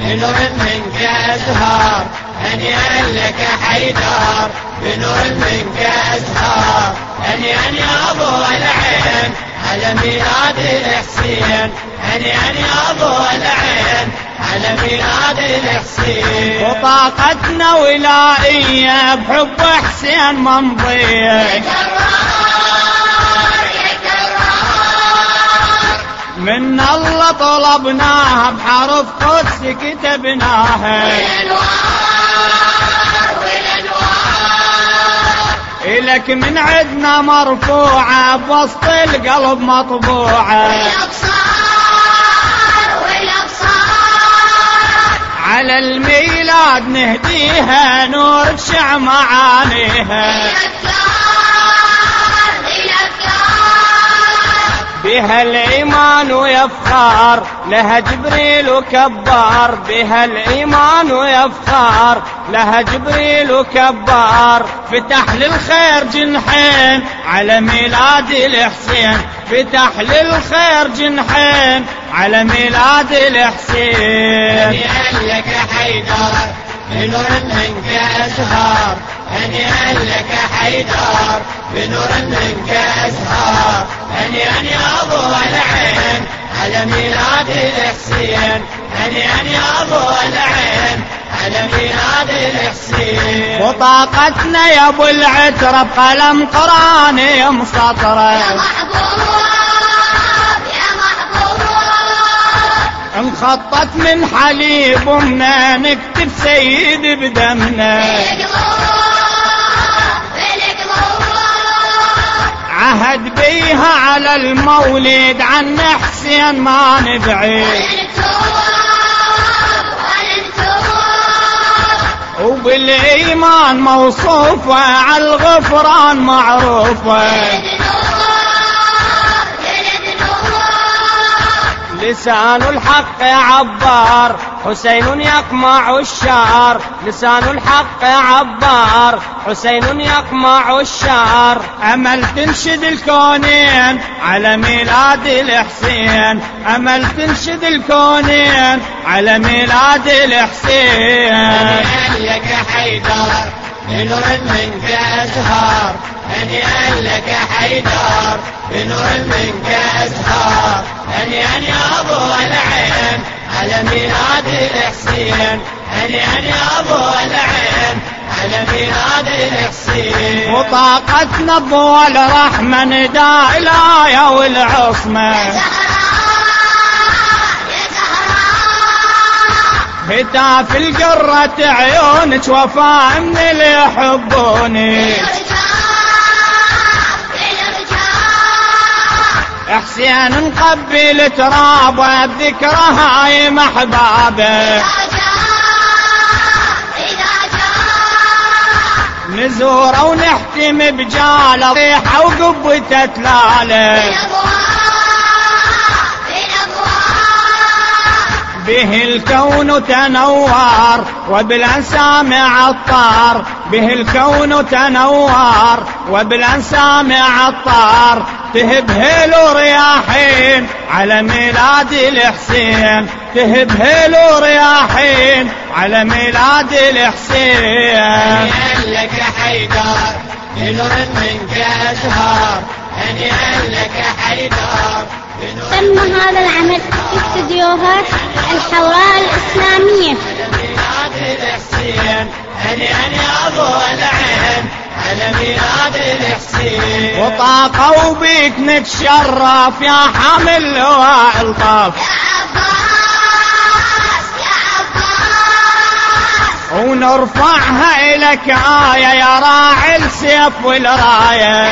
بنور منك أزهار هنيئا لك حيدر بنور منك أزهار هنيئا يا أبو العين. على ميلاد الحسين. هنيئا يا أبو العين. على ميلاد الحسين. وطاقتنا ولائية بحب حسين ممضية من الله طلبناها بحرف قدس كتبناها. إلك من عدنا مرفوعة بوسط القلب مطبوعة. على الميلاد نهديها نور بشع معانيها بها الإيمان ويفخر لها جبريل وكبار بها الإيمان ويفخر لها جبريل وكبار فتح للخير جنحين على ميلاد الحسين. فتح للخير جنحين على ميلاد الحسين. لك حيدر بنور منك أزهار. هنيئا لك حيدر بنور منك أزهار هنيئا يا أبو العين على ميلاد الحسين. هنيئا يا أبو العين على ميلاد الحسين. وطاقتنا يا أبو العترة بقلم قراني مسطرة انخطت من حليب امنا نكتب سيد بدمنا. عهد بيها على المولد عن حسين ما نبعد وبالإيمان موصوفة على الغفران معروفة. لسان الحق عبار حسين يقمع الشعر لسان الحق عبار. حسين يقمع الشعر. أمل تنشد الكونين على ميلاد الحسين. أمل تنشد الكونين على ميلاد الحسين. هنيئا لك حيدر بنور منك أزهار. هنيئا لك حيدر بنور منك أزهار. هنيئا يا أبو العين على ميلاد الحسين هنيئا يا أبو العين. على ميلاد الحسين وطاقتنا بول رحمة نداء الآية والعصمة. هتاف القرة عيونك وفاء من اللي يحبوني. حسين نقبل ترابه بذكره هاي محبابه. نزوره ونحتم بجاله ريحه وقبته تلاله به الكون تنوار وبالأنسام عطار. به الكون تنوار وبالأنسام عطار. تهب هيلو رياحين على ميلاد الحسين. تهب هيلو رياحين على ميلاد الحسين. هنيئا لك حيدر بنور منك أزهار هنيئا لك حيدر تم هذا العمل في استديوهات الحوراء الإسلامية الحسين وطاقوا بيك نتشرف يا حامل لواء الطف ونرفعها إلك آية يا راعي السيف والراية.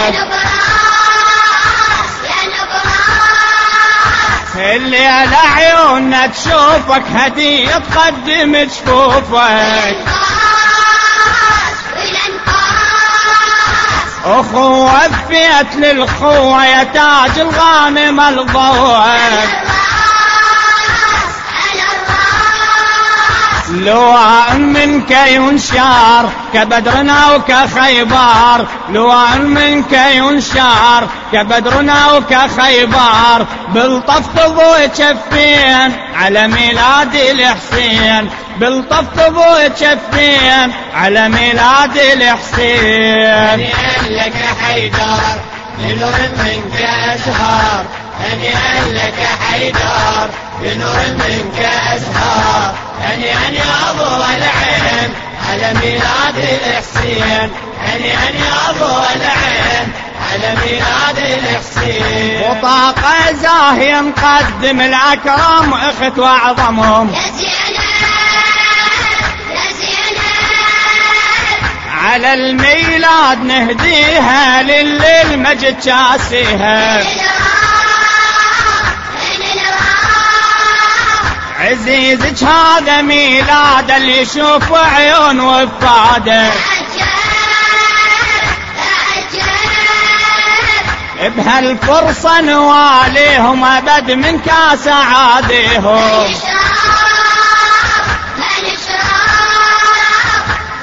الليلة عيوننا تشوفك هدية تقدم جفوفك أخوة فيت للخوة يا تاج الغانم الضوء. لواء منك ينشار كبدرنا وكخيبر لواء منك ينشار كبدرنا وكخيبر بالطفطف ويشفين على ميلاد الحسين. بالطفطف ويشفين على ميلاد الحسين. لك حيدر بنور منك أزهار. هنيئا لك حيدر بنور منك أزهار هنيئا يا أبو العين على ميلاد الحسين. هنيئا يا أبو العين على ميلاد الحسين. وطاقة زاهية نقدم الأكرام اخت واعظمهم. يا زينب يا زينب. على الميلاد نهديها للي مجد شاسيها. عزيزك هذا ميلاد اللي يشوف عيون وفاده. بهالفرصة نواليهم أبد من كاس عاديهم.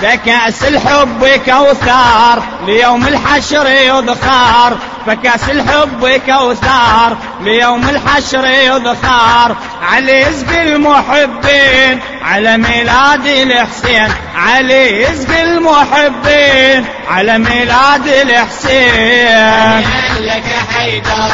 فكاس الحب كوثار ليوم الحشر يذخار. فكاس الحب كوثار ليوم الحشر يذخار. علي يسقي المحبين على ميلاد الحسين. علي يسقي المحبين على ميلاد الحسين. لك حيدر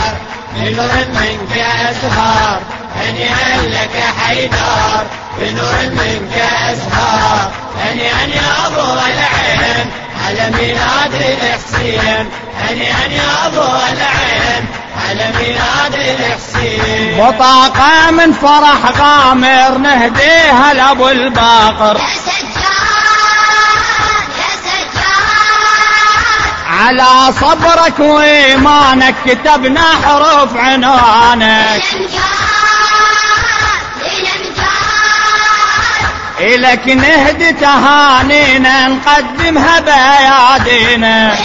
بنور منك أزهار. هنيئا لك حيدر بنور منك أزهار. هنيئا يا أبو العين على ميلاد الحسين. هنيئا يا أبو العين على ميلاد الحسين بطاقة من فرح غامر نهديها لأبو الباقر. على صبرك وإيمانك كتبنا حروف عنوانك. إلك نهدي تهانينا نقدمها بأيادينا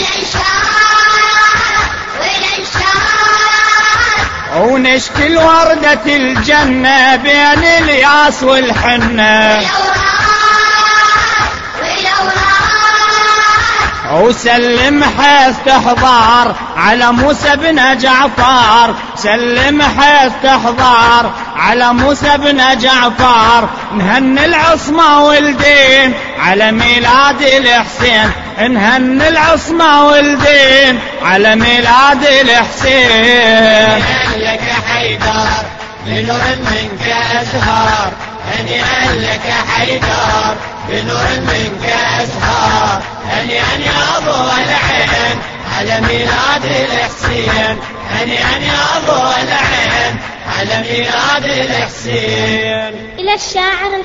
ونشكي وردة الجنة بين الياس والحنة. وسلم حيث تحضر على موسى بن جعفر. سلم حيث تحضر على موسى بن جعفر. نهن العصمة والدين على ميلاد الحسين نهن العصمة والدين على ميلاد الحسين. لك حيدر بنور منك أزهار. هنيئا لك حيدر بنور منك أزهار. هنيئا يا أبو العين على ميلاد الحسين. هنيئا يا أبو العين على ميلاد الحسين. إلى الشاعر